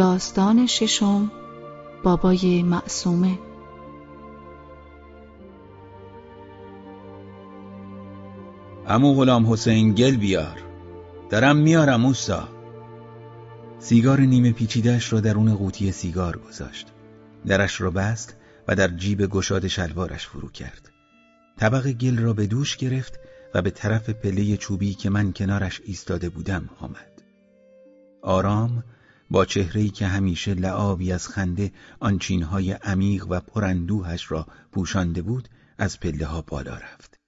داستان ششم بابای معصومه. امو غلام حسین گل بیار. دارم میارم اوستا. سیگار نیمه پیچیدهش را درون قوطی سیگار گذاشت. درش را بست و در جیب گشاد شلوارش فرو کرد. طبق گل را به دوش گرفت و به طرف پله چوبی که من کنارش ایستاده بودم آمد. آرام با چهره‌ای که همیشه لعابی از خنده آنچینهای عمیق و پراندوهش را پوشانده بود از پله ها بالا رفت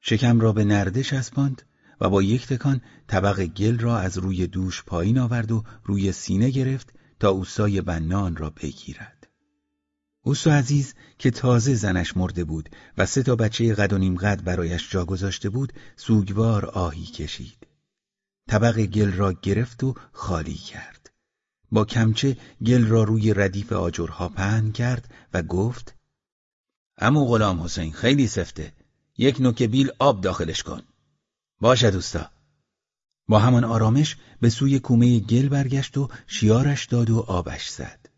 شکم را به نردش اسباند و با یک تکان طبق گل را از روی دوش پایین آورد و روی سینه گرفت تا اوسای بنان را بگیرد. اوسا عزیز که تازه زنش مرده بود و سه تا بچه قد و نیم قد برایش جا گذاشته بود سوگوار آهی کشید. طبق گل را گرفت و خالی کرد. با کمچه گل را روی ردیف آجرها پهن کرد و گفت امو غلام حسین خیلی سفته. یک نوک بیل آب داخلش کن. باشه دوستا. با همان آرامش به سوی کومه گل برگشت و شیارش داد و آبش زد.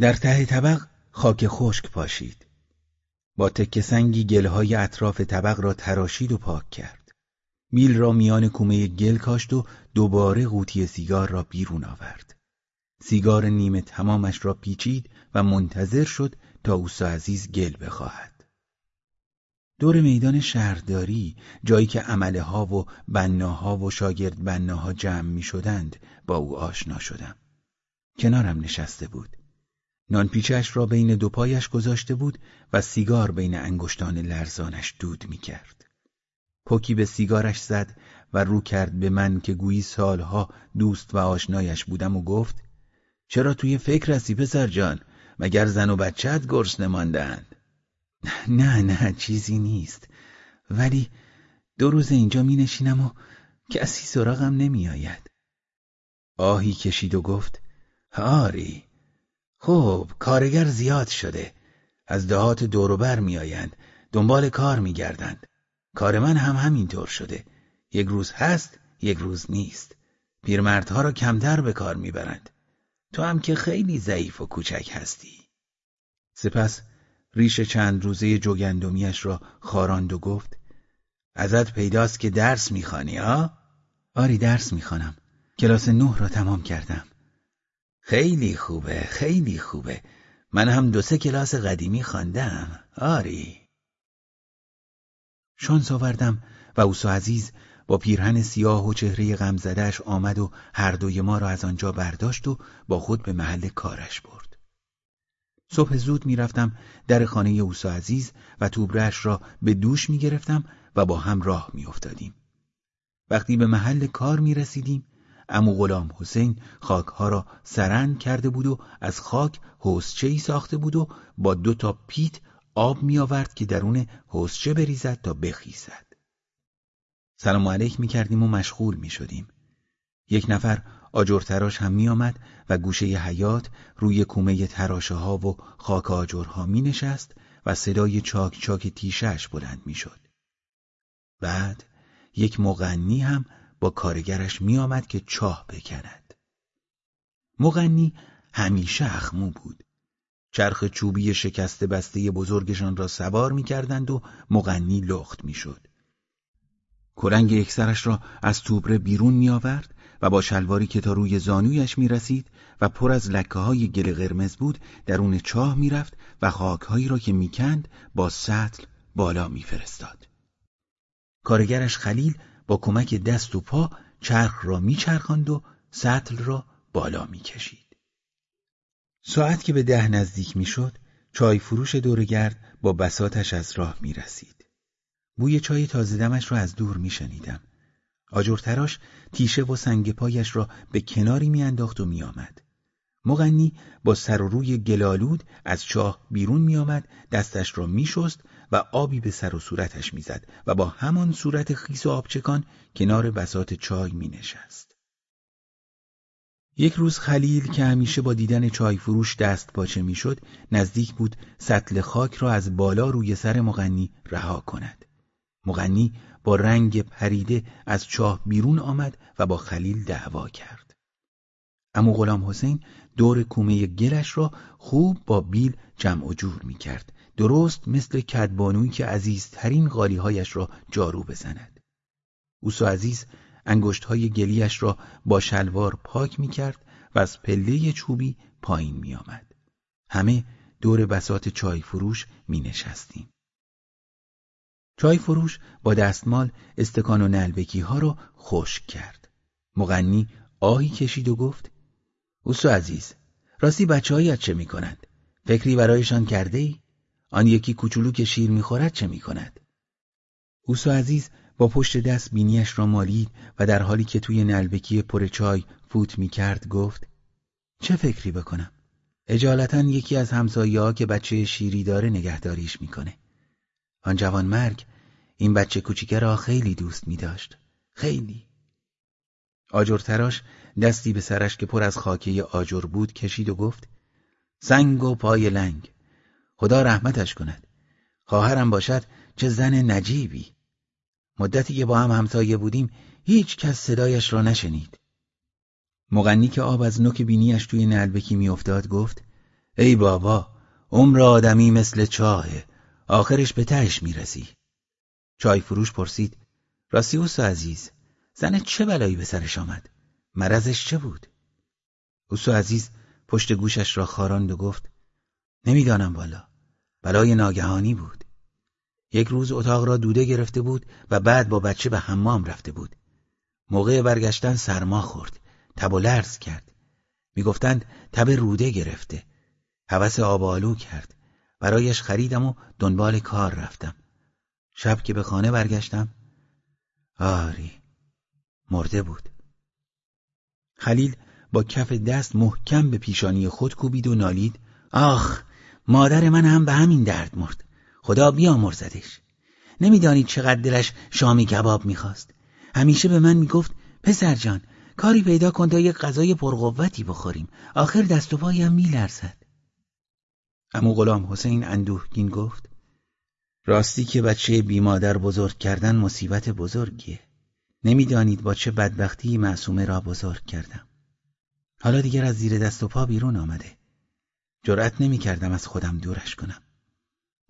در ته طبق خاک خشک پاشید. با تکه سنگی گلهای اطراف طبق را تراشید و پاک کرد. میل را میان کومه گل کاشت و دوباره قوطی سیگار را بیرون آورد. سیگار نیمه تمامش را پیچید و منتظر شد تا اوسا عزیز گل بخواهد. دور میدان شهرداری جایی که عمله ها و بناها و شاگرد بناها جمع می شدند با او آشنا شدم. کنارم نشسته بود. نانپیچش را بین دو پایش گذاشته بود و سیگار بین انگشتان لرزانش دود می کرد پوکی به سیگارش زد و رو کرد به من که گویی سالها دوست و آشنایش بودم و گفت چرا توی فکر هستی پسر جان؟ مگر زن و بچت گرس نماندند نه نه چیزی نیست. ولی دو روز اینجا می نشینم و کسی سراغم نمی آید آهی کشید و گفت آری. خب کارگر زیاد شده. از دهات دوروبر می آیند دنبال کار می گردند کار من هم همینطور شده. یک روز هست یک روز نیست. پیرمردها را کمتر به کار می‌برند. تو هم که خیلی ضعیف و کوچک هستی. سپس ریش چند روزه جوگندمیش را خاراند و گفت ازت پیداست که درس می‌خوانی ها؟ آری درس می‌خوانم. کلاس نه را تمام کردم. خیلی خوبه خیلی خوبه. من هم دو سه کلاس قدیمی خواندم. آری. شانس آوردم و اوسو عزیز با پیرهن سیاه و چهره غمزدهش آمد و هر دوی ما را از آنجا برداشت و با خود به محل کارش برد صبح زود می‌رفتم در خانه اوسا عزیز و توبرش را به دوش می‌گرفتم و با هم راه میافتادیم. وقتی به محل کار می رسیدیم امو غلام حسین خاکها را سرند کرده بود و از خاک حوزچه ای ساخته بود و با دو تا پیت آب می آورد که درون حوزچه بریزد تا بخیزد. سلام علیک می کردیم و مشغول می شدیم. یک نفر آجر تراش هم می آمد و گوشه حیات روی کومه تراشه ها و خاک آجرها می نشست و صدای چاک چاک تیشش بلند می شد. بعد یک مغنی هم با کارگرش می آمد که چاه بکند. مغنی همیشه اخمو بود. چرخ چوبی شکسته بسته بزرگشان را سوار می کردند و مغنی لخت می شد. کرنگ یکسرش را از توبره بیرون می آورد و با شلواری که تا روی زانویش می رسید و پر از لکه های گل قرمز بود درون چاه می‌رفت و خاکهایی را که می‌کند با سطل بالا میفرستاد. کارگرش خلیل با کمک دست و پا چرخ را میچرخاند و سطل را بالا می‌کشید. ساعت که به ده نزدیک می‌شد، چای فروش دورگرد با بساتش از راه می رسید. بوی چای تازه دمش را از دور می شنیدم. آجرتراش تیشه و سنگ پایش را به کناری میانداخت و میآمد. مغنی با سر و روی گلالود از چاه بیرون میآمد دستش را میشست و آبی به سر و صورتش می‌زد و با همان صورت خیس و آبچکان کنار بسات چای مینشست. یک روز خلیل که همیشه با دیدن چای فروش دست پاچه می‌شد نزدیک بود سطل خاک را از بالا روی سر مغنی رها کند. مغنی با رنگ پریده از چاه بیرون آمد و با خلیل دعوا کرد. امو غلام حسین دور کومه گلش را خوب با بیل جمع و جور می کرد. درست مثل کدبانویی که عزیزترین غالیهایش را جارو بزند. اوسو عزیز انگشت های گلیش را با شلوار پاک می کرد و از پله چوبی پایین می آمد. همه دور بسات چای فروش می نشستیم. چای فروش با دستمال استکان و نلبکی ها را خشک کرد. مغنی آهی کشید و گفت اوسو عزیز راستی بچه هایت چه می کنند؟ فکری برایشان کرده ای؟ آن یکی کوچولو که شیر می‌خورد چه می کند؟ اوسو عزیز با پشت دست بینیش را مالید و در حالی که توی نلبکی پر چای فوت می کرد گفت چه فکری بکنم؟ اجالتا یکی از همسایه ها که بچه شیری داره نگهداریش می‌کنه. آن جوان مرگ این بچه کوچیکه را خیلی دوست می داشت. خیلی. آجر تراش دستی به سرش که پر از خاکه آجر بود کشید و گفت سنگ و پای لنگ خدا رحمتش کند خواهرم باشد چه زن نجیبی مدتی که با هم همسایه بودیم هیچ کس صدایش را نشنید. مغنی که آب از نوک بینیش توی نلبکی میافتاد گفت ای بابا عمر آدمی مثل چاهه. آخرش به تهش می‌رسی. چای فروش پرسید راسیوس عزیز زن چه بلایی به سرش آمد؟ مرضش چه بود؟ اوسو عزیز پشت گوشش را خاراند و گفت نمی‌دانم والا. بلای ناگهانی بود. یک روز اتاق را دوده گرفته بود و بعد با بچه به حمام رفته بود. موقع برگشتن سرما خورد. تب و لرز کرد. می‌گفتند تب روده گرفته. هوس آب آلو کرد. برایش خریدم و دنبال کار رفتم. شب که به خانه برگشتم آری مرده بود. خلیل با کف دست محکم به پیشانی خود کوبید و نالید. آخ مادر من هم به همین درد مرد. خدا بیامرزدش. نمی‌دانید چقدر دلش شامی کباب می‌خواست. همیشه به من می‌گفت پسر جان کاری پیدا کن تا یک غذای پرقوتی بخوریم. آخر دست و پایم میلرزد. امو غلام حسین اندوهگین گفت راستی که بچه بیمادر بزرگ کردن مصیبت بزرگیه. نمی‌دانید با چه بدبختی معصومه را بزرگ کردم. حالا دیگر از زیر دست و پا بیرون آمده. جرأت نمی کردم از خودم دورش کنم.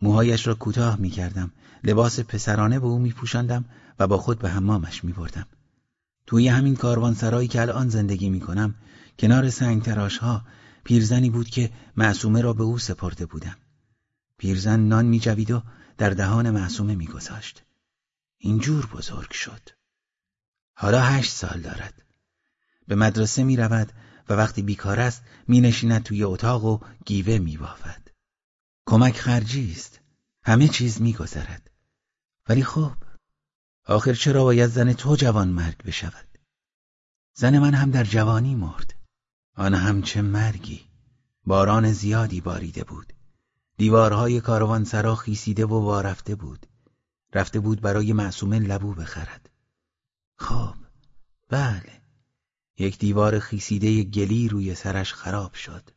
موهایش را کوتاه می کردم لباس پسرانه به او می پوشندم و با خود به حمامش می بردم توی همین کاروانسرایی که الان زندگی می کنم کنار سنگ تراش ها پیرزنی بود که معصومه را به او سپرده بودم. پیرزن نان می جوید و در دهان معصومه می گذاشت اینجور بزرگ شد. حالا هشت سال دارد. به مدرسه می رود و وقتی بیکار است می نشیند توی اتاق و گیوه می بافد. کمک خرجی است. همه چیز می گذرد. ولی خب آخر چرا باید زن تو جوان مرگ بشود؟ زن من هم در جوانی مرد. آن هم چه مرگی. باران زیادی باریده بود. دیوارهای کاروان سرا خیسیده و وارفته بود. رفته بود برای معصومه لبو بخرد. خب بله یک دیوار خیسیده گلی روی سرش خراب شد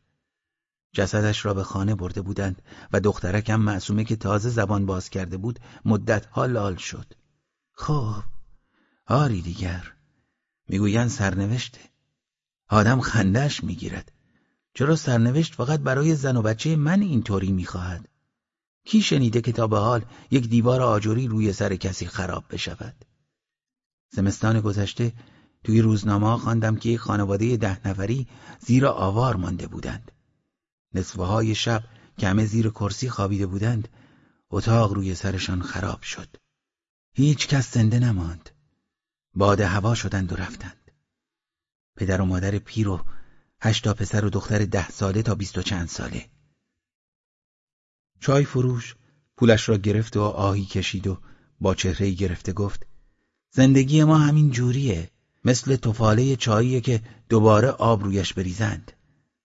جسدش را به خانه برده بودند و دخترکم معصومه که تازه زبان باز کرده بود مدتها لال شد. خب آری دیگر. می‌گویند سرنوشته. آدم خندش می‌گیرد. چرا سرنوشت فقط برای زن و بچه من اینطوری می‌خواهد؟ کی شنیده که تا به حال یک دیوار آجوری روی سر کسی خراب بشود؟ زمستان گذشته توی روزنامه خواندم که یک خانواده ده نفری زیر آوار مانده بودند. نصفه های شب که همه زیر کرسی خوابیده بودند اتاق روی سرشان خراب شد. هیچ کس زنده نماند. باد هوا شدند و رفتند. پدر و مادر پیر و هشتا پسر و دختر ده ساله تا بیست و چند ساله. چای فروش پولش را گرفت و آهی کشید و با چهره گرفته گفت زندگی ما همین جوریه مثل توفاله چایی که دوباره آب رویش بریزند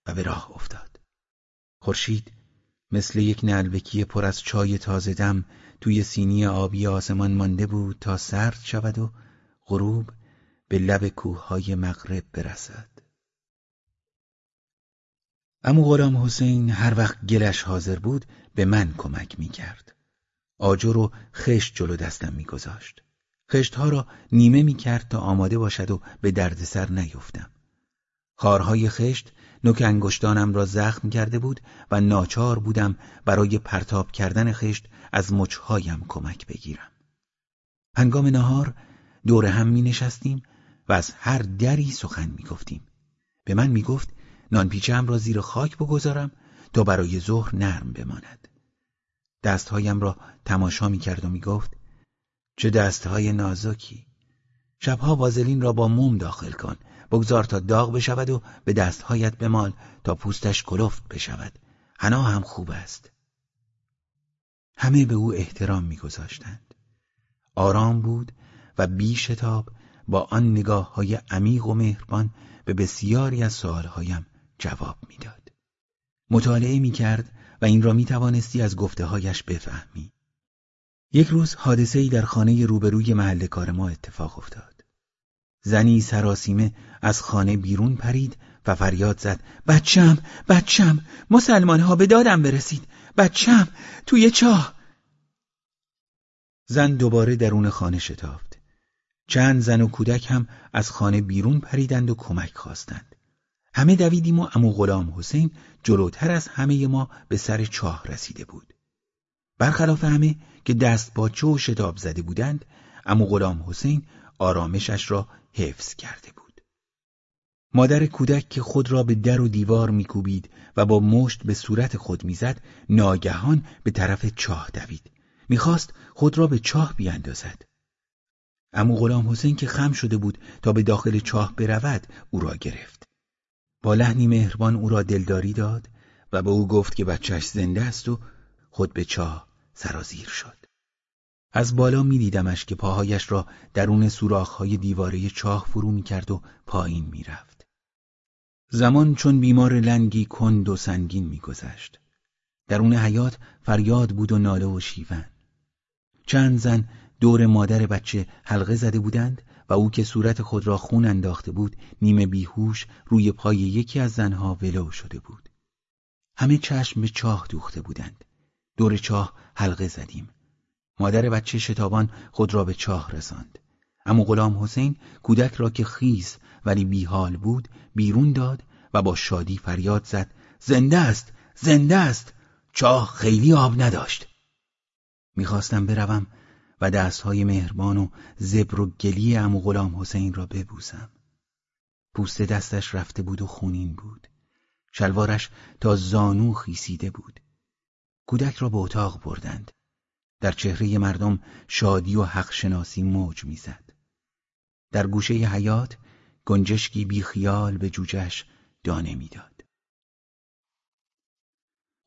و به راه افتاد خورشید مثل یک نلبکی پر از چای تازه دم توی سینی آبی آسمان مانده بود تا سرد شود و غروب به لب کوههای مغرب برسد. امو غلام حسین هر وقت گلش حاضر بود به من کمک می کرد. آجر و خشت جلو دستم می خارهای خشت نوک انگشتانم را زخم کرده بود و ناچار بودم برای پرتاب کردن خشت از مچهایم کمک بگیرم. هنگام نهار دور هم می نشستیم و از هر دری سخن می گفتیم. به من می گفت نانپیچم را زیر خاک بگذارم تا برای ظهر نرم بماند. دستهایم را تماشا می کرد و می گفت چه دستهای نازکی شبها وازلین را با موم داخل کن بگذار تا داغ بشود و به دستهایت بمال تا پوستش کلفت بشود حنا هم خوب است همه به او احترام میگذاشتند آرام بود و بی شتاب با آن نگاه های عمیق و مهربان به بسیاری از سوالهایم جواب می‌داد. مطالعه می کرد و این را می توانستی از گفته هایش بفهمی. یک روز حادثه ای در خانه روبروی محل کار ما اتفاق افتاد. زنی سراسیمه از خانه بیرون پرید و فریاد زد بچم بچم مسلمان ها به دادم برسید بچم توی چاه. زن دوباره درون خانه شتافت. چند زن و کودک هم از خانه بیرون پریدند و کمک خواستند. همه دویدیم و امو غلام حسین جلوتر از همه ما به سر چاه رسیده بود. برخلاف همه که دست با و شتاب زده بودند امو غلام حسین آرامشش را حفظ کرده بود. مادر کودک که خود را به در و دیوار میکوبید و با مشت به صورت خود می‌زد ناگهان به طرف چاه دوید. می‌خواست خود را به چاه بیاندازد. امو غلام حسین که خم شده بود تا به داخل چاه برود او را گرفت. با لحنی مهربان او را دلداری داد و به او گفت که بچهش زنده است و خود به چاه سرازیر شد. از بالا میدیدمش که پاهایش را درون سوراخ‌های دیواره چاه فرو می‌کرد و پایین می‌رفت. زمان چون بیمار لنگی کند و سنگین میگذشت. درون حیات فریاد بود و ناله و شیون. چند زن دور مادر بچه حلقه زده بودند و او که صورت خود را خون انداخته بود نیمه بیهوش روی پای یکی از زنها ولو شده بود. همه چشم به چاه دوخته بودند. دور چاه حلقه زدیم. مادر بچه شتابان خود را به چاه رساند. اما غلام حسین کودک را که خیز ولی بیحال بود بیرون داد و با شادی فریاد زد زنده است زنده است چاه خیلی آب نداشت. می‌خواستم بروم و دستهای مهربان و زبر و گلی امو غلام حسین را ببوسم. پوست دستش رفته بود و خونین بود. شلوارش تا زانو خیسیده بود. کودک را به اتاق بردند. در چهره مردم شادی و حق شناسی موج می‌زد. در گوشه حیات گنجشکی بی خیال به جوجش دانه می‌داد.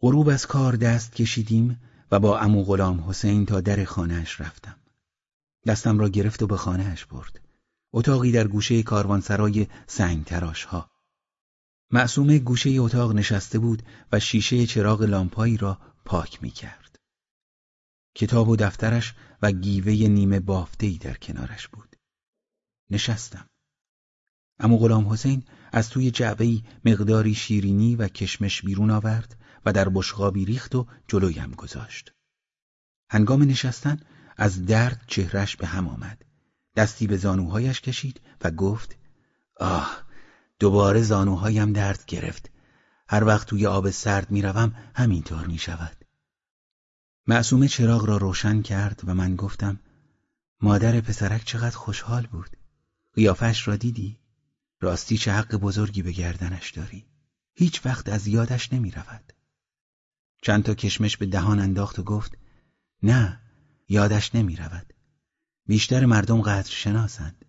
غروب از کار دست کشیدیم و با امو غلام حسین تا در خانهش رفتم. دستم را گرفت و به خانهش برد. اتاقی در گوشه کاروانسرای سنگ تراش ها. معصومه گوشه اتاق نشسته بود و شیشه چراغ لامپایی را پاک می کرد. کتاب و دفترش و گیوه نیمه بافتهی در کنارش بود. نشستم. اما غلام حسین از توی جعبهی مقداری شیرینی و کشمش بیرون آورد و در بشقابی ریخت و جلویم گذاشت. هنگام نشستن از درد چهرش به هم آمد. دستی به زانوهایش کشید و گفت آه دوباره زانوهایم درد گرفت. هر وقت توی آب سرد می‌روم همینطور می شود. معصومه چراغ را روشن کرد و من گفتم مادر پسرک چقدر خوشحال بود. قیافش را دیدی؟ راستی چه حق بزرگی به گردنش داری. هیچ وقت از یادش نمی رود. چند تا کشمش به دهان انداخت و گفت نه یادش نمی رود. بیشتر مردم قدر شناسند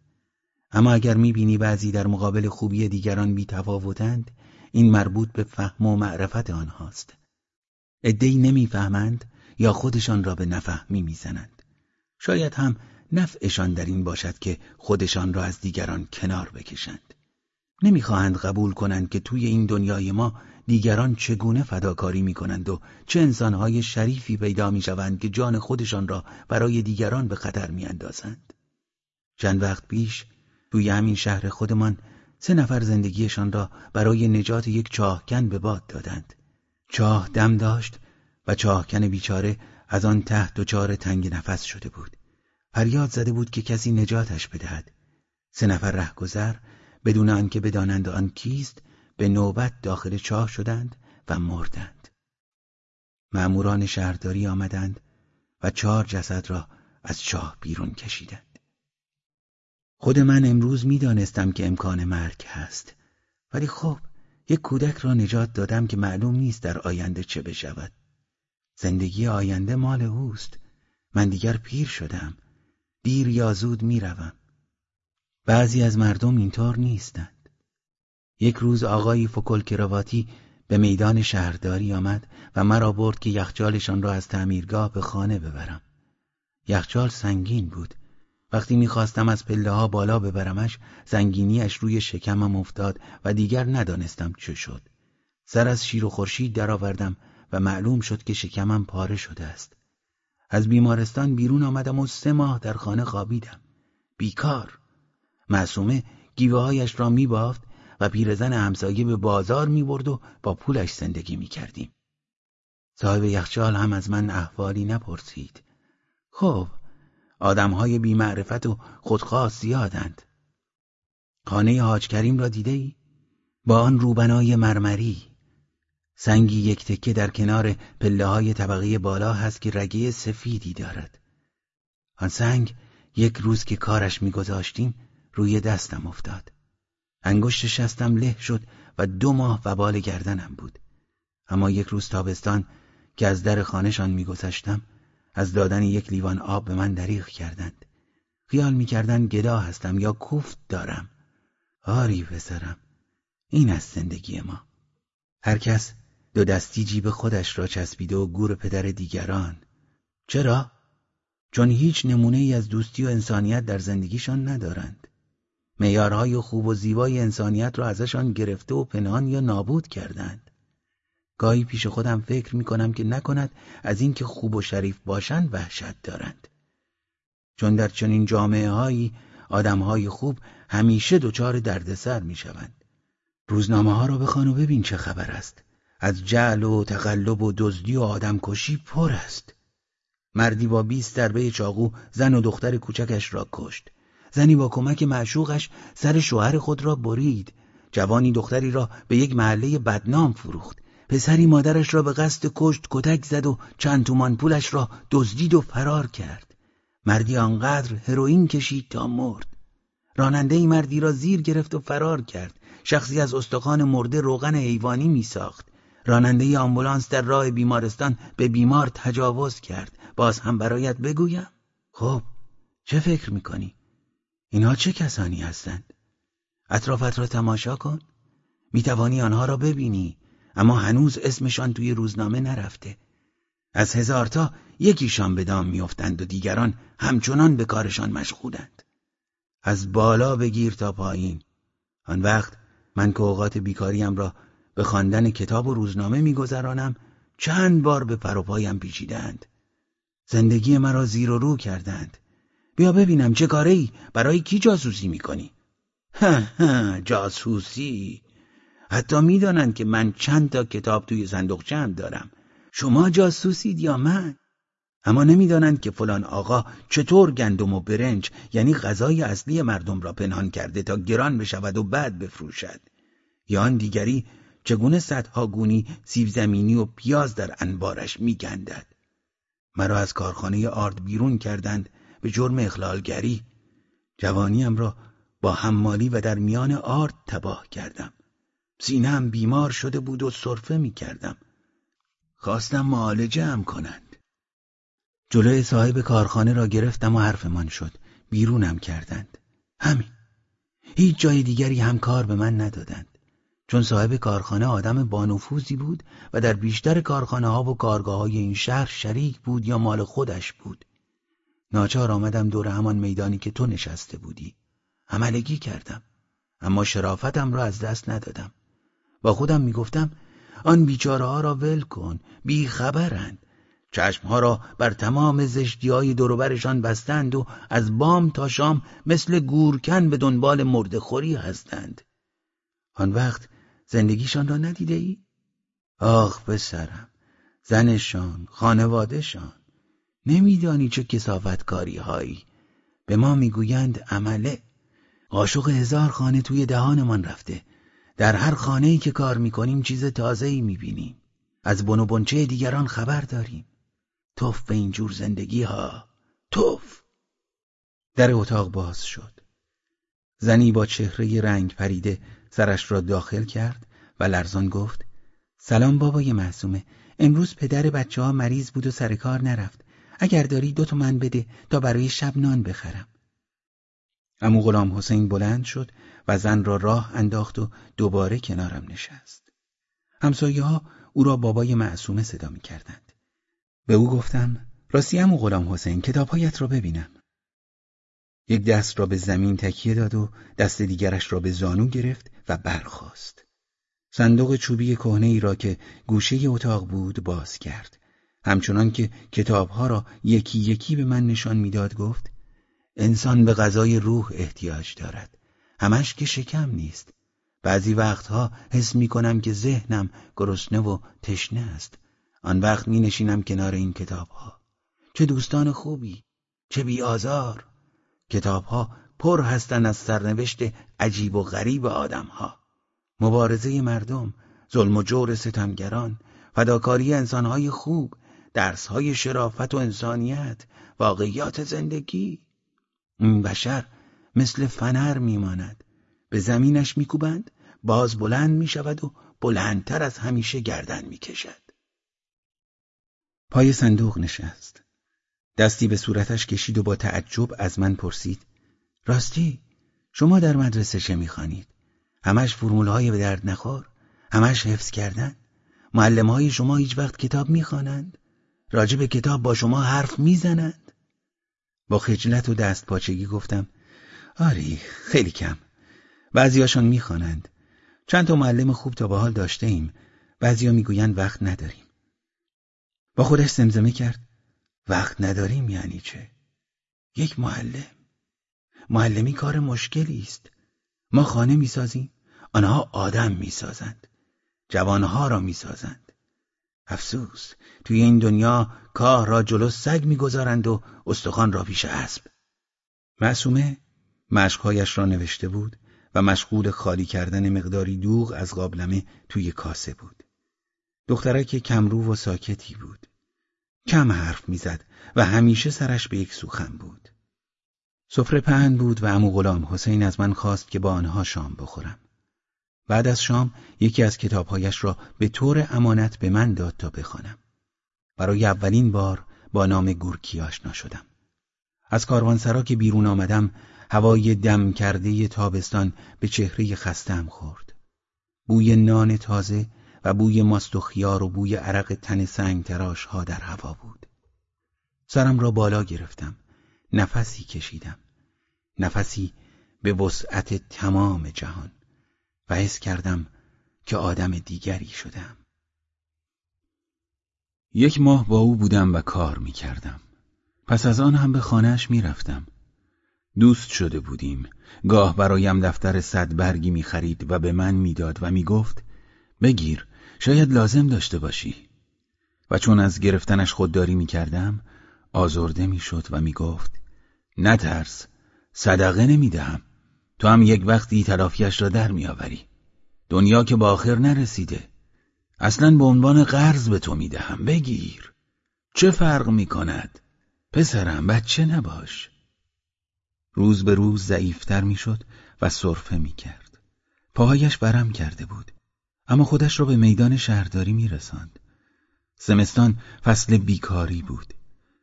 اما اگر می بینی بعضی در مقابل خوبی دیگران بی تفاوتند این مربوط به فهم و معرفت آنهاست. ادهی نمی‌فهمند یا خودشان را به نفهمی می‌زنند. شاید هم نفعشان در این باشد که خودشان را از دیگران کنار بکشند. نمی‌خواهند قبول کنند که توی این دنیای ما دیگران چگونه فداکاری می‌کنند و چه انسانهای شریفی پیدا می‌شوند که جان خودشان را برای دیگران به خطر میاندازند. چند وقت پیش توی همین شهر خودمان سه نفر زندگیشان را برای نجات یک چاهکن به باد دادند. چاه دم داشت و چاهکن بیچاره از آن ته دچار تنگ نفس شده بود. فریاد زده بود که کسی نجاتش بدهد. سه نفر رهگذر بدون آنکه بدانند آن کیست به نوبت داخل چاه شدند و مردند. مأموران شهرداری آمدند و چهار جسد را از چاه بیرون کشیدند. خود من امروز می‌دانستم که امکان مرگ هست. ولی خب یک کودک را نجات دادم که معلوم نیست در آینده چه بشود. زندگی آینده مال اوست. من دیگر پیر شدم. دیر یا زود می‌روم. بعضی از مردم اینطور نیستند. یک روز آقای فکل کرواتی به میدان شهرداری آمد و مرا برد که یخچالشان را از تعمیرگاه به خانه ببرم. یخچال سنگین بود. وقتی می‌خواستم از پله ها بالا ببرمش زنگینیش روی شکمم افتاد و دیگر ندانستم چه شد. سر از شیر و خورشید درآوردم و معلوم شد که شکمم پاره شده است. از بیمارستان بیرون آمدم و سه ماه در خانه خوابیدم. بیکار. معصومه گیوه هایش را میبافت و پیرزن همسایه به بازار می‌برد و با پولش زندگی می‌کردیم. صاحب یخچال هم از من احوالی نپرسید. خب آدمهای بیمعرفت و خودخواست زیادند. خانه حاج کریم را دیده ای؟ با آن روبنای مرمری. سنگی یک تکه در کنار پله های طبقه بالا هست که رگه سفیدی دارد. آن سنگ یک روز که کارش میگذاشتیم روی دستم افتاد. انگشت شستم له شد و دو ماه وبال گردنم بود. اما یک روز تابستان که از در خانهشان میگذشتم از دادن یک لیوان آب به من دریغ کردند. خیال می‌کردند گدا هستم یا کوفت دارم. آری پسرم این است زندگی ما. هر کس دو دستی جیب خودش را چسبیده و گور پدر دیگران. چرا؟ چون هیچ نمونه ای از دوستی و انسانیت در زندگیشان ندارند. میارهای خوب و زیبای انسانیت را ازشان گرفته و پنهان یا نابود کردند. گاهی پیش خودم فکر می کنم که نکند از اینکه خوب و شریف باشند وحشت دارند. چون در چنین جامعه هایی آدم های خوب همیشه دچار دردسر می شوند روزنامه ها را بخوان و ببین چه خبر است. از جعل و تقلب و دزدی و آدمکشی پر است. مردی با بیست دربه چاقو زن و دختر کوچکش را کشت. زنی با کمک معشوقش سر شوهر خود را برید. جوانی دختری را به یک محله بدنام فروخت. پسری مادرش را به قصد کشت کتک زد و چند تومان پولش را دزدید و فرار کرد. مردی آنقدر هروئین کشید تا مرد. راننده ای مردی را زیر گرفت و فرار کرد. شخصی از استخوان مرده روغن حیوانی می ساخت راننده آمبولانس در راه بیمارستان به بیمار تجاوز کرد. باز هم برایت بگویم. خب چه فکر می‌کنی؟ اینها چه کسانی هستند؟ اطرافت را تماشا کن. می‌توانی آنها را ببینی اما هنوز اسمشان توی روزنامه نرفته. از هزار تا یکیشان به دام میافتند و دیگران همچنان به کارشان مشغولند. از بالا بگیر تا پایین. آن وقت من که اوقات بیکاریم را به خواندن کتاب و روزنامه میگذرانم. چند بار به پروپایم پیچیدند. زندگی مرا زیر و رو کردند. بیا ببینم چه کاره ای برای کی جاسوسی می‌کنی؟ ها جاسوسی. حتی می‌دانند که من چند تا کتاب توی صندوقچه هم دارم. شما جاسوسید یا من؟ اما نمی‌دانند که فلان آقا چطور گندم و برنج یعنی غذای اصلی مردم را پنهان کرده تا گران بشود و بعد بفروشد. یا آن دیگری چگونه صدها گونی سیب زمینی و پیاز در انبارش میگندد مرا از کارخانه آرد بیرون کردند به جرم اخلالگری جوانیم را با حمالی و در میان آرد تباه کردم سینم بیمار شده بود و صرفه می کردم. خواستم معالجه هم کنند. جلوی صاحب کارخانه را گرفتم و حرفمان شد. بیرونم کردند. همین. هیچ جای دیگری هم کار به من ندادند. چون صاحب کارخانه آدم بانفوذی بود و در بیشتر کارخانه ها و کارگاه های این شهر شریک بود یا مال خودش بود. ناچار آمدم دور همان میدانی که تو نشسته بودی. عملگی کردم. اما شرافتم را از دست ندادم. با خودم می‌گفتم آن بیچاره ها را ول کن بی خبرند چشمها را بر تمام زشتی های دروبرشان بستند و از بام تا شام مثل گورکن به دنبال مردخوری هستند آن وقت زندگیشان را ندیده ای؟ آخ پسرم زنشان خانوادهشان نمیدانی چه کسافتکاری هایی به ما می‌گویند عمله. قاشق هزار خانه توی دهانمان رفته. در هر خانه ای که کار می‌کنیم چیز تازه ای می‌بینیم. از بن و بنچه دیگران خبر داریم. توف به اینجور زندگی ها توف! در اتاق باز شد. زنی با چهره رنگ پریده سرش را داخل کرد و لرزان گفت سلام بابای معصومه. امروز پدر بچه ها مریض بود و سر کار نرفت. اگر داری دو من بده تا برای شب نان بخرم. امو غلام حسین بلند شد و زن را راه انداخت و دوباره کنارم نشست. همسایه ها او را بابای معصومه صدا می کردند. به او گفتم راستی امو غلام حسین کتابهایت را ببینم. یک دست را به زمین تکیه داد و دست دیگرش را به زانو گرفت و برخاست. صندوق چوبی کهنه ای را که گوشه اتاق بود باز کرد. همچنان که کتابها را یکی یکی به من نشان می‌داد گفت انسان به غذای روح احتیاج دارد. همش که شکم نیست. بعضی وقتها حس می کنم که ذهنم گرسنه و تشنه است. آن وقت می نشینم کنار این کتابها. چه دوستان خوبی، چه بی آزار. کتابها پر هستند از سرنوشت عجیب و غریب آدمها. مبارزه مردم ظلم و جور ستمگران فداکاری انسانهای خوب درسهای شرافت و انسانیت واقعیات زندگی. این بشر مثل فنر میماند. به زمینش میکوبند باز بلند می‌شود و بلندتر از همیشه گردن می‌کشد. پای صندوق نشست. دستی به صورتش کشید و با تعجب از من پرسید راستی شما در مدرسه چه می‌خوانید؟ همش فرمول های به درد نخور؟ همش حفظ کردن؟ معلم های شما هیچ وقت کتاب می‌خوانند؟ راجب کتاب با شما حرف می‌زنند؟ با خجلت و دست پاچگی گفتم آری خیلی کم. بعضیاشون می‌خوانند. چند تا معلم خوب تا به حال داشته ایم بعضیا می‌گویند وقت نداریم. با خودش زمزمه کرد. وقت نداریم یعنی چه؟ یک معلم. معلمی کار مشکلی است. ما خانه می‌سازیم آنها آدم می‌سازند جوانها را می‌سازند. افسوس توی این دنیا کار را جلو سگ می‌گذارند و استخوان را پیش اسب. معصومه مشقهایش را نوشته بود و مشغول خالی کردن مقداری دوغ از قابلمه توی کاسه بود. دخترک کمرو و ساکتی بود. کم حرف می‌زد و همیشه سرش به یک سوخن بود. سفره پهن بود و امو غلام حسین از من خواست که با آنها شام بخورم. بعد از شام یکی از کتابهایش را به طور امانت به من داد تا بخوانم. برای اولین بار با نام گورکی آشنا شدم. از کاروانسرا که بیرون آمدم هوای دم کرده تابستان به چهره خستم خورد. بوی نان تازه و بوی ماست و خیار و بوی عرق تن سنگ تراش ها در هوا بود. سرم را بالا گرفتم نفسی کشیدم. نفسی به وسعت تمام جهان. و حس کردم که آدم دیگری شدم. یک ماه با او بودم و کار می کردم. پس از آن هم به خانهش می رفتم. دوست شده بودیم. گاه برایم دفتر صد برگی می خرید و به من می‌داد و می گفت بگیر شاید لازم داشته باشی. و چون از گرفتنش خودداری می کردم آزرده می و می گفت نترس صدقه نمی دهم تو هم یک وقتی تلافیش را در می دنیا که با آخر نرسیده. اصلا به عنوان قرض به تو می دهم بگیر. چه فرق می کند پسرم بچه نباش. روز به روز ضعیفتر می شد و صرفه می کرد پاهایش برم کرده بود. اما خودش را به میدان شهرداری میرساند. زمستان فصل بیکاری بود.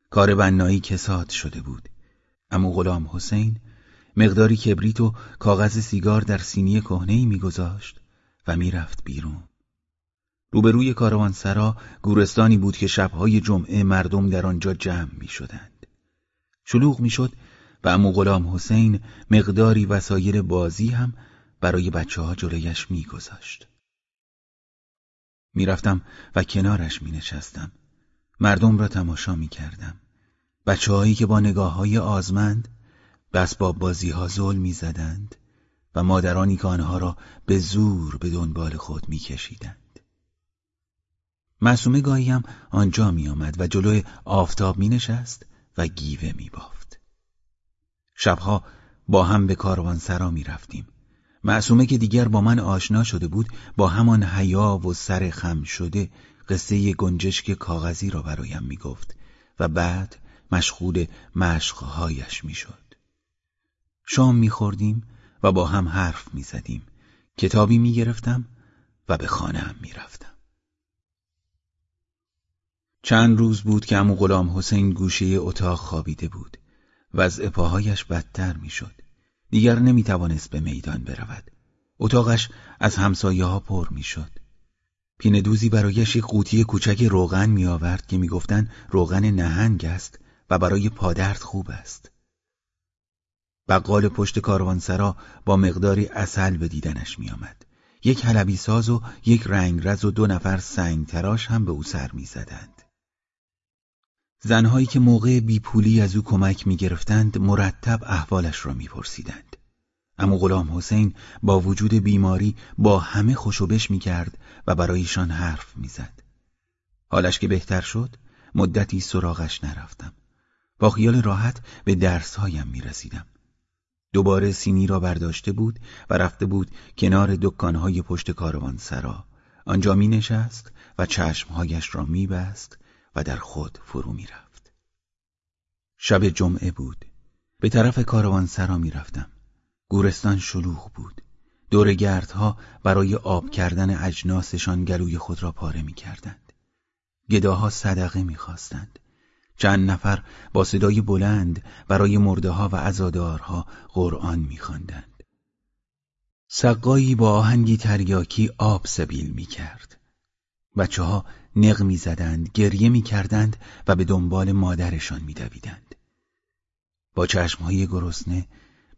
کار بنایی کساد شده بود. اما غلام حسین مقداری کبریت و کاغذ سیگار در سینی کهنه‌ای میگذاشت و می‌رفت بیرون. روبروی کاروانسرا گورستانی بود که شبهای جمعه مردم در آنجا جمع می شدند. شلوغ می شد و امو غلام حسین مقداری وسایر بازی هم برای بچه ها جلویش می گذاشت. می‌رفتم و کنارش می نشستم. مردم را تماشا می کردم. بچه هایی که با نگاه های آزمند به اسباب بازی ها زل می زدند و مادرانی که آنها را به زور به دنبال خود می کشیدند. معصومه گاهیم آنجا می آمد و جلوی آفتاب می نشست و گیوه می بافت. شبها با هم به کاروانسرا می رفتیم. معصومه که دیگر با من آشنا شده بود با همان حیا و سر خم شده قصه گنجشک کاغذی را برایم می گفت و بعد مشغول مشقهایش می شد. شام می خوردیم و با هم حرف می زدیم. کتابی می گرفتم و به خانه می رفتم. چند روز بود که امو غلام حسین گوشه اتاق خوابیده بود. وضع پاهایش بدتر می‌شد. دیگر نمی توانست به میدان برود. اتاقش از همسایه ها پر می‌شد. پینه دوزی برایش یک قوطی کوچک روغن می آورد که می‌گفتند روغن نهنگ است و برای پادرد خوب است. بقال پشت کاروانسرا با مقداری اصل به دیدنش می آمد. یک حلبی ساز و یک رنگرز و دو نفر سنگ تراش هم به او سر می زدند. زنهایی که موقع بیپولی از او کمک می گرفتند مرتب احوالش را می پرسیدند. اما غلام حسین با وجود بیماری با همه خوشوبش می کرد و برایشان حرف می زد. حالش که بهتر شد مدتی سراغش نرفتم. با خیال راحت به درسهایم می رسیدم. دوباره سینی را برداشته بود و رفته بود کنار دکانهای پشت کاروان سرا. آنجا می نشست و چشمهایش را می بست و در خود فرو می رفت. شب جمعه بود. به طرف کاروان سرا می رفتم. گورستان شلوغ بود. دور گردها برای آب کردن اجناسشان گلوی خود را پاره می کردند. گداها صدقه می خواستند. چند نفر با صدای بلند برای مرده ها و ازادارها قرآن می خواندند. سقایی با آهنگی تریاکی آب سبیل می کرد. بچه ها نق می زدند، گریه می کردند و به دنبال مادرشان می دویدند. با چشمهای گرسنه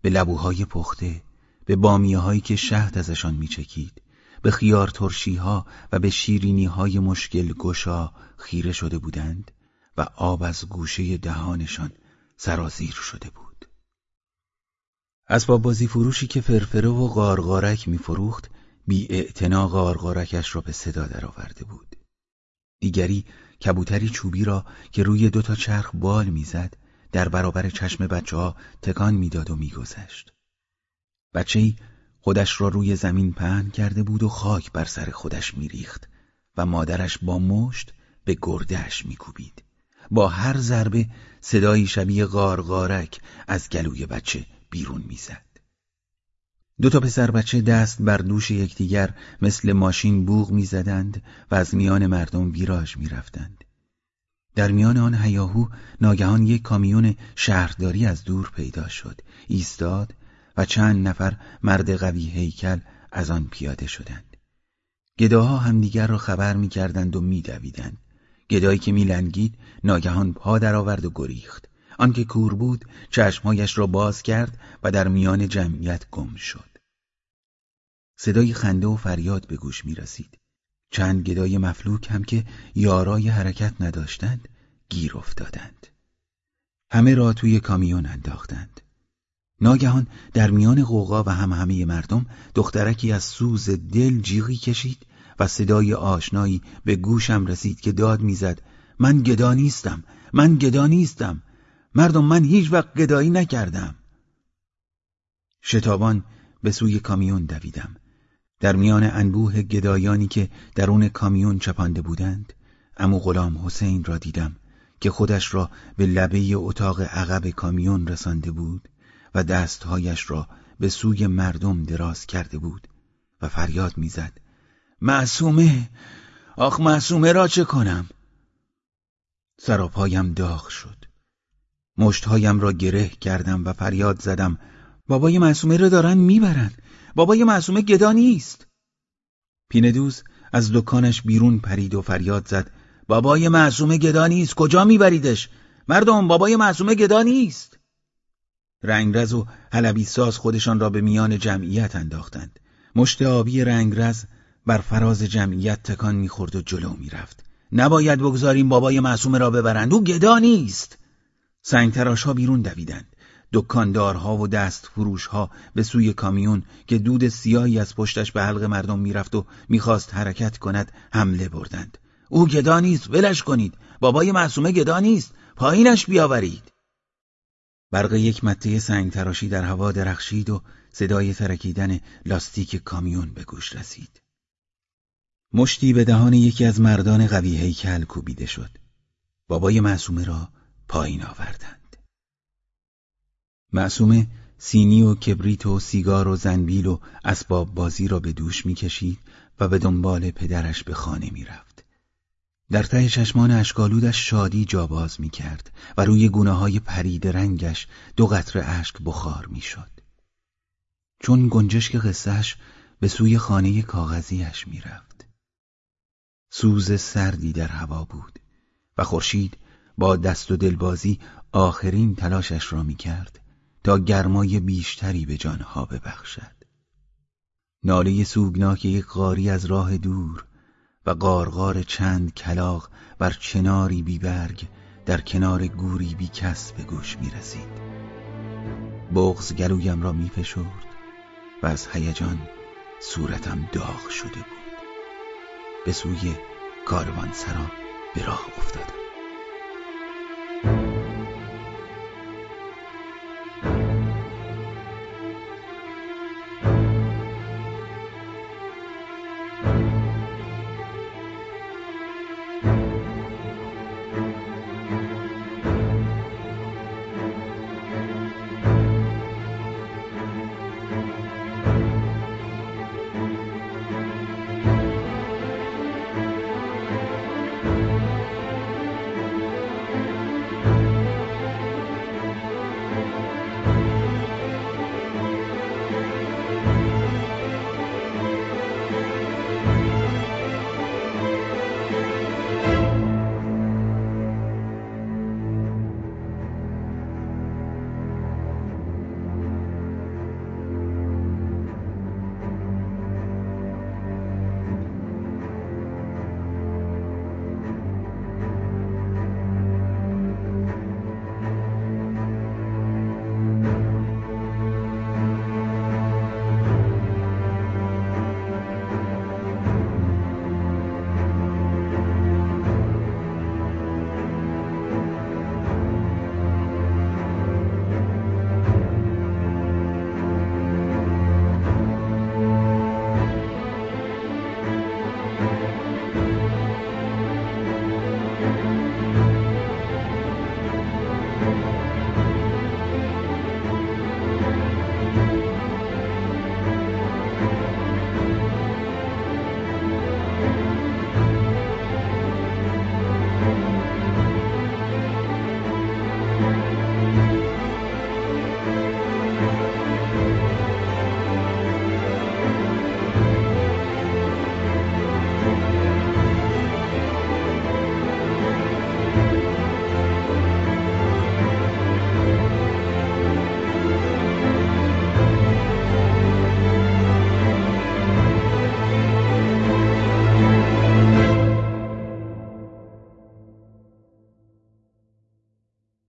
به لبوهای پخته به بامیه هایی که شهد ازشان می چکید به خیار ترشی ها و به شیرینی های مشکل گشا خیره شده بودند و آب از گوشه دهانشان سرازیر شده بود. اسباب بازی فروشی که فرفره و غارغارک می فروخت بی اعتنا غارغارکش را به صدا درآورده بود. دیگری کبوتری چوبی را که روی دو تا چرخ بال می‌زد در برابر چشم بچه ها تکان می‌داد و میگذشت. بچه خودش را روی زمین پهن کرده بود و خاک بر سر خودش میریخت و مادرش با مشت به گردهش میکوبید. با هر ضربه صدایی شبیه غارغارک از گلوی بچه بیرون می‌زد. دو تا پسر بچه دست بر دوش یکدیگر مثل ماشین بوغ می‌زدند و از میان مردم ویراژ می‌رفتند. در میان آن هیاهو ناگهان یک کامیون شهرداری از دور پیدا شد ایستاد و چند نفر مرد قوی هیکل از آن پیاده شدند. گداها همدیگر را خبر می‌کردند و میدویدند. گدایی که میلنگید ناگهان پا درآورد و گریخت. آنکه کور بود چشمهایش را باز کرد و در میان جمعیت گم شد. صدای خنده و فریاد به گوش می رسید. چند گدای مفلوک هم که یارای حرکت نداشتند گیر افتادند. همه را توی کامیون انداختند. ناگهان در میان قوقا و هم همه مردم دخترکی از سوز دل جیغی کشید و صدای آشنایی به گوشم رسید که داد می‌زد من گدا نیستم من گدا نیستم. مردم من هیچ وقت گدایی نکردم. شتابان به سوی کامیون دویدم. در میان انبوه گدایانی که درون کامیون چپانده بودند امو غلام حسین را دیدم که خودش را به لبه اتاق عقب کامیون رسانده بود و دستهایش را به سوی مردم دراز کرده بود و فریاد می‌زد. معصومه! آخ معصومه را چه کنم؟ سراپایم داغ شد. مشتهایم را گره کردم و فریاد زدم بابای معصومه را دارن می‌برن. بابای معصومه گدا نیست. پیندوز از دکانش بیرون پرید و فریاد زد بابای معصومه گدا نیست کجا میبریدش؟ مردم بابای معصومه گدا نیست. رنگرز و حلبی ساز خودشان را به میان جمعیت انداختند. مشت آبی رنگرز بر فراز جمعیت تکان می‌خورد و جلو می‌رفت. نباید بگذاریم بابای معصومه را ببرند او گدا نیست. سنگتراش ها بیرون دویدند. دکاندارها و دست فروشها به سوی کامیون که دود سیاهی از پشتش به حلق مردم می‌رفت و می‌خواست حرکت کند حمله بردند. او گدا نیست ولش کنید. بابای معصومه گدا نیست. پایینش بیاورید. برق یک مته سنگ تراشی در هوا درخشید و صدای ترکیدن لاستیک کامیون به گوش رسید. مشتی به دهان یکی از مردان قوی هیکل کوبیده شد. بابای معصومه را پایین آوردند. معصومه سینی و کبریت و سیگار و زنبیل و اسباب بازی را به دوش می‌کشید و به دنبال پدرش به خانه می‌رفت. در ته چشمان اشکالودش شادی جاباز می‌کرد و روی گونه های پرید رنگش دو قطره اشک بخار می‌شد. چون گنجشک قصهش به سوی خانه کاغذیش می‌رفت. سوز سردی در هوا بود و خورشید با دست و دلبازی آخرین تلاشش را می‌کرد تا گرمای بیشتری به جانها ببخشد. ناله سوگناک یک قاری از راه دور و قارقار چند کلاق بر چناری بیبرگ در کنار گوری بی کس به گوش می رسید بغز گلویم را می و از هیجان صورتم داغ شده بود. به سوی کاروان سرا به راه افتادم.